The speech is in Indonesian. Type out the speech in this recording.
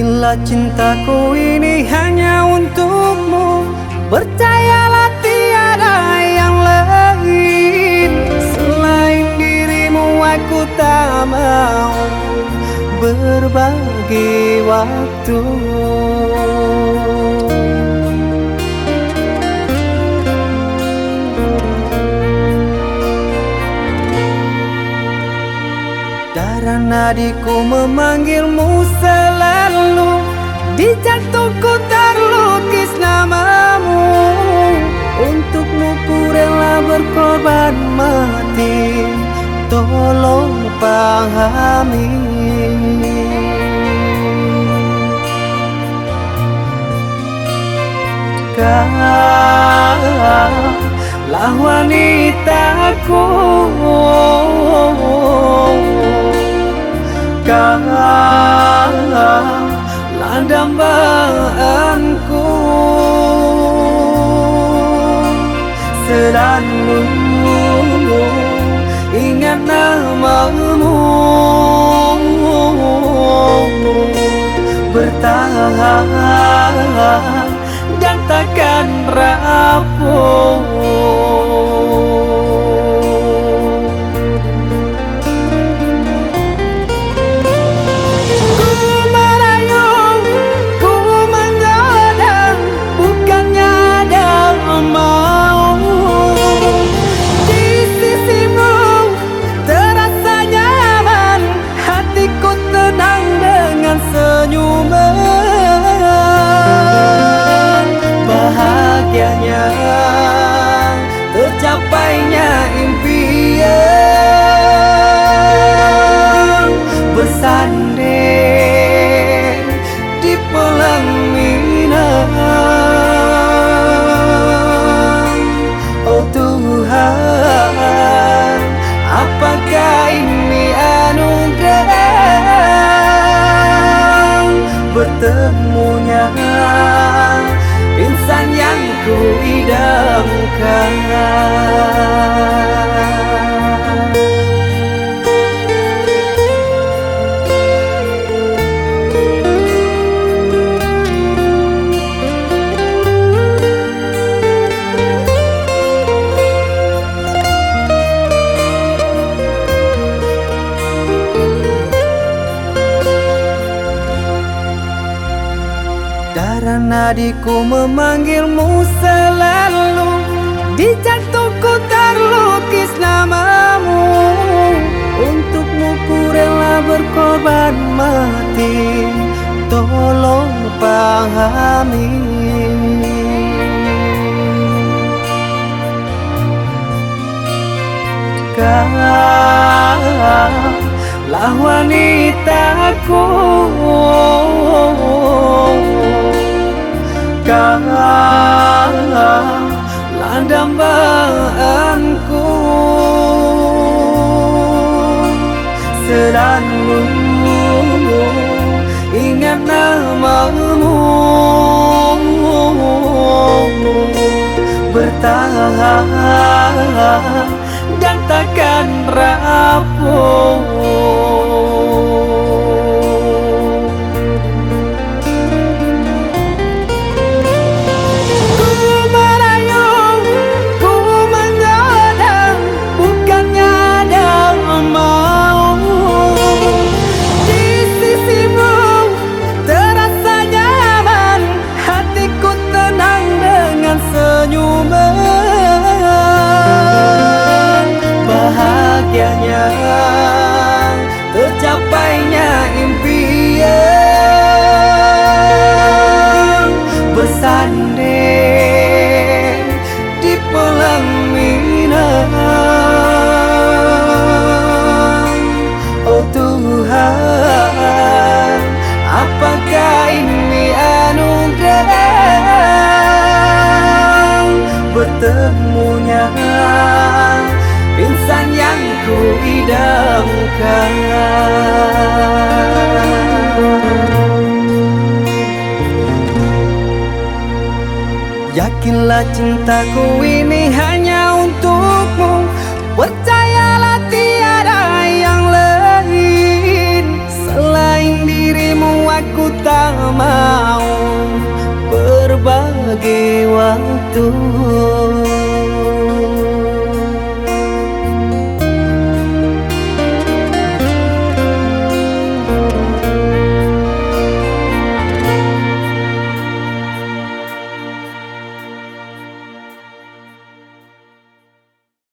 Yakinlah cintaku ini hanya untukmu. Percayalah tiada yang lain. Selain dirimu aku tak mau Berbagi waktu nadiku memanggilmu selalu Di jantungku terlukis namamu. Untukmu ku rela berkorban mati Tolong pahami. Kaulah wanitaku Kaulah dambaanku Selalu ingat namamu Bertahan dan takkan rapuh Bahagianya tercapainya impian. Bersanding di pelaminan Oh Tuhan Apakah ini anugerah? Bertemunya yang ku nadiku memanggilmu selalu Di jantungku terlukis namamu. Untukmu ku rela berkorban mati Tolong pahami. Kaulah wanitaku Kaulah dambaanku Selalu ingat namamu. Bertahan dan takkan rapuh Bahagianya tercapainya Yakinlah cintaku ini hanya untukmu. Percayalah tiada yang lain. Selain dirimu aku tak mau Berbagi waktu.